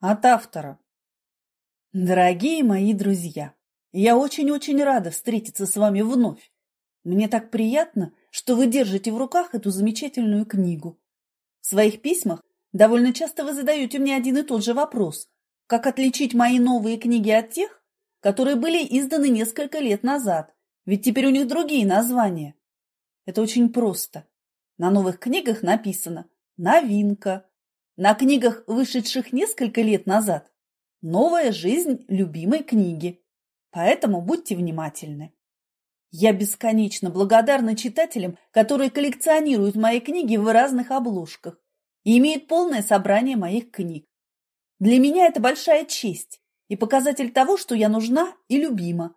От автора. Дорогие мои друзья, я очень-очень рада встретиться с вами вновь. Мне так приятно, что вы держите в руках эту замечательную книгу. В своих письмах довольно часто вы задаете мне один и тот же вопрос. Как отличить мои новые книги от тех, которые были изданы несколько лет назад? Ведь теперь у них другие названия. Это очень просто. На новых книгах написано «Новинка», на книгах, вышедших несколько лет назад, новая жизнь любимой книги. Поэтому будьте внимательны. Я бесконечно благодарна читателям, которые коллекционируют мои книги в разных обложках и имеют полное собрание моих книг. Для меня это большая честь и показатель того, что я нужна и любима.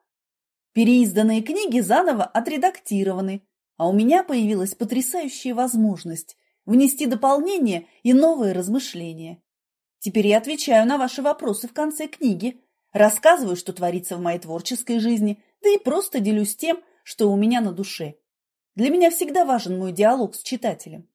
Переизданные книги заново отредактированы, а у меня появилась потрясающая возможность внести дополнение и новые размышления. Теперь я отвечаю на ваши вопросы в конце книги, рассказываю, что творится в моей творческой жизни, да и просто делюсь тем, что у меня на душе. Для меня всегда важен мой диалог с читателем.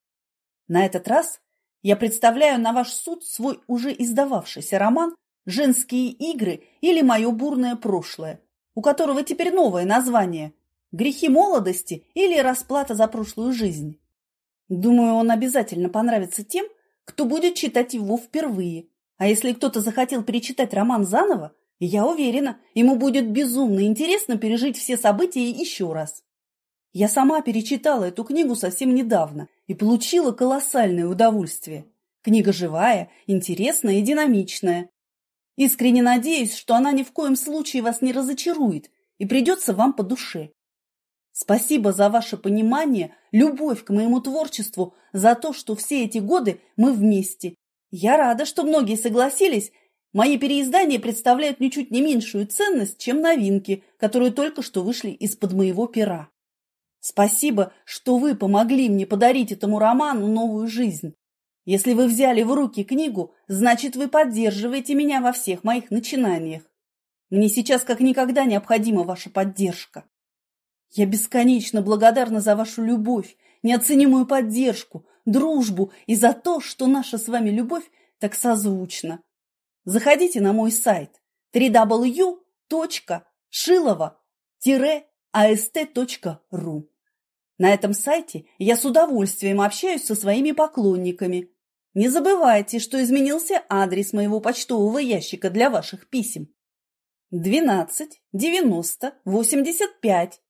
На этот раз я представляю на ваш суд свой уже издававшийся роман «Женские игры» или «Мое бурное прошлое», у которого теперь новое название «Грехи молодости» или «Расплата за прошлую жизнь». Думаю, он обязательно понравится тем, кто будет читать его впервые. А если кто-то захотел перечитать роман заново, я уверена, ему будет безумно интересно пережить все события еще раз. Я сама перечитала эту книгу совсем недавно и получила колоссальное удовольствие. Книга живая, интересная и динамичная. Искренне надеюсь, что она ни в коем случае вас не разочарует и придется вам по душе. Спасибо за ваше понимание, любовь к моему творчеству, за то, что все эти годы мы вместе. Я рада, что многие согласились. Мои переиздания представляют ничуть не меньшую ценность, чем новинки, которые только что вышли из-под моего пера. Спасибо, что вы помогли мне подарить этому роману новую жизнь. Если вы взяли в руки книгу, значит, вы поддерживаете меня во всех моих начинаниях. Мне сейчас как никогда необходима ваша поддержка. Я бесконечно благодарна за вашу любовь, неоценимую поддержку, дружбу и за то, что наша с вами любовь так созвучна. Заходите на мой сайт www.шилова-ast.ru. На этом сайте я с удовольствием общаюсь со своими поклонниками. Не забывайте, что изменился адрес моего почтового ящика для ваших писем. 12 90 85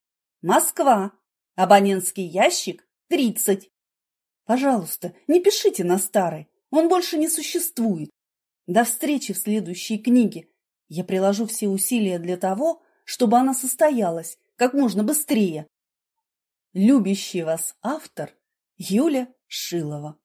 Москва. Абонентский ящик 30. Пожалуйста, не пишите на старый. Он больше не существует. До встречи в следующей книге. Я приложу все усилия для того, чтобы она состоялась как можно быстрее. Любящий вас автор Юля Шилова